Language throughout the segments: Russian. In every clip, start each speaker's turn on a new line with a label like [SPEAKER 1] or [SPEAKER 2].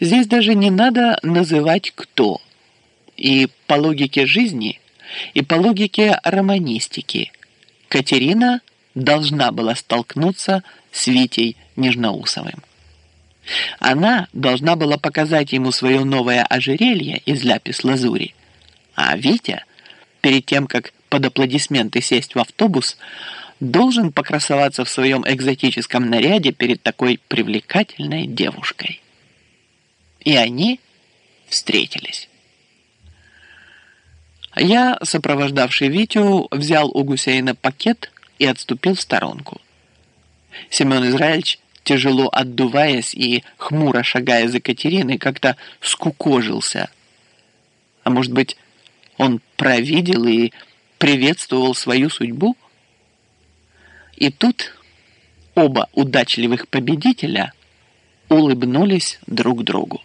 [SPEAKER 1] Здесь даже не надо называть кто. И по логике жизни, и по логике романистики Катерина должна была столкнуться с Витей Нежноусовым. Она должна была показать ему свое новое ожерелье из ляпис-лазури, а Витя, перед тем, как под аплодисменты сесть в автобус, должен покрасоваться в своем экзотическом наряде перед такой привлекательной девушкой. И они встретились. Я, сопровождавший Витю, взял у Гусейна пакет и отступил в сторонку. Семен Израильевич, тяжело отдуваясь и хмуро шагая за Катериной, как-то скукожился. А может быть, он провидел и приветствовал свою судьбу? И тут оба удачливых победителя улыбнулись друг другу.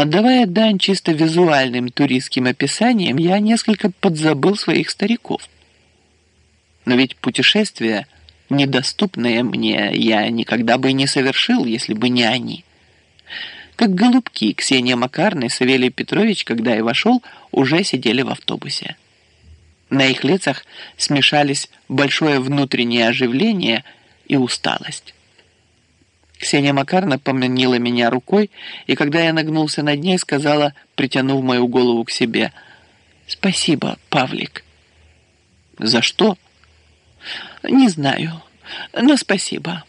[SPEAKER 1] Отдавая дань чисто визуальным туристским описаниям, я несколько подзабыл своих стариков. Но ведь путешествия, недоступные мне, я никогда бы не совершил, если бы не они. Как голубки Ксения Макарна и Савелий Петрович, когда я вошел, уже сидели в автобусе. На их лицах смешались большое внутреннее оживление и усталость. Ксения Макарна поманила меня рукой, и когда я нагнулся над ней, сказала, притянув мою голову к себе, «Спасибо, Павлик». «За что?» «Не знаю, но спасибо.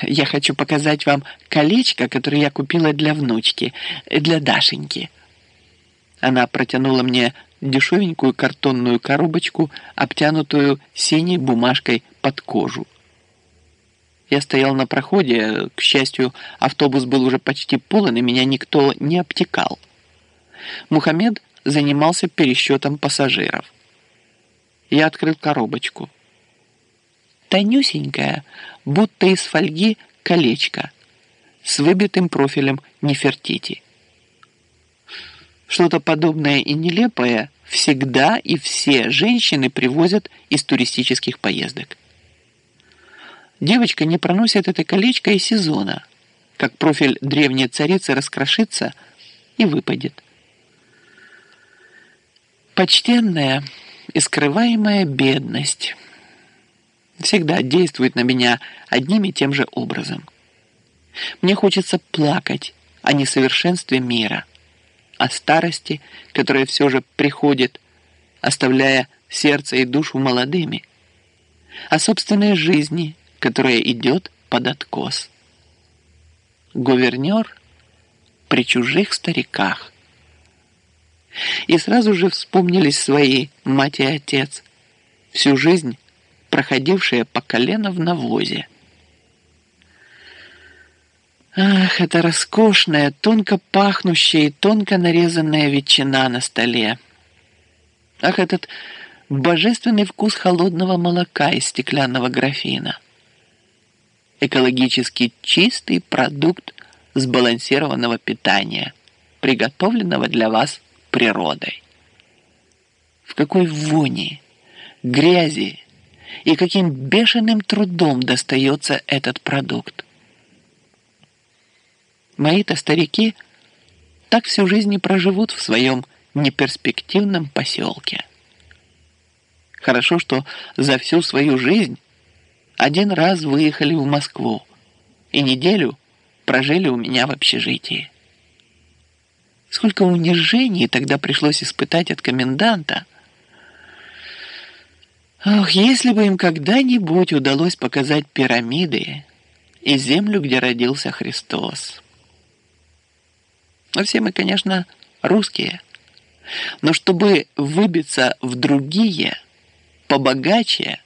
[SPEAKER 1] Я хочу показать вам колечко, которое я купила для внучки, для Дашеньки». Она протянула мне дешевенькую картонную коробочку, обтянутую синей бумажкой под кожу. Я стоял на проходе, к счастью, автобус был уже почти полон, и меня никто не обтекал. Мухаммед занимался пересчетом пассажиров. Я открыл коробочку. Тонюсенькая, будто из фольги, колечко с выбитым профилем Нефертити. Что-то подобное и нелепое всегда и все женщины привозят из туристических поездок. Девочка не проносит это колечко и сезона, как профиль древней царицы раскрошится и выпадет. Почтенная и скрываемая бедность всегда действует на меня одним и тем же образом. Мне хочется плакать о несовершенстве мира – о старости, которая все же приходит, оставляя сердце и душу молодыми, о собственной жизни, которая идет под откос. Гувернер при чужих стариках. И сразу же вспомнились свои мать и отец, всю жизнь проходившие по колено в навозе. Ах, это роскошная, тонко пахнущая и тонко нарезанная ветчина на столе. Ах, этот божественный вкус холодного молока из стеклянного графина. Экологически чистый продукт сбалансированного питания, приготовленного для вас природой. В какой вони, грязи и каким бешеным трудом достается этот продукт. Мои-то старики так всю жизнь и проживут в своем неперспективном поселке. Хорошо, что за всю свою жизнь один раз выехали в Москву и неделю прожили у меня в общежитии. Сколько унижений тогда пришлось испытать от коменданта. Ох, если бы им когда-нибудь удалось показать пирамиды и землю, где родился Христос. Но все мы, конечно, русские. Но чтобы выбиться в другие, побогаче,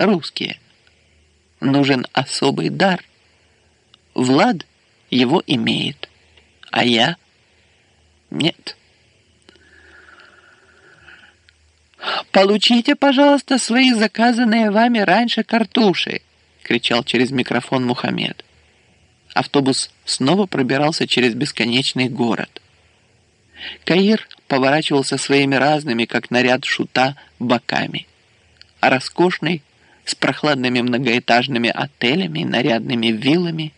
[SPEAKER 1] русские, нужен особый дар. Влад его имеет, а я нет. «Получите, пожалуйста, свои заказанные вами раньше картуши!» — кричал через микрофон Мухаммед. Автобус снова пробирался через бесконечный город. Каир поворачивался своими разными, как наряд шута, боками. А роскошный, с прохладными многоэтажными отелями, нарядными виллами,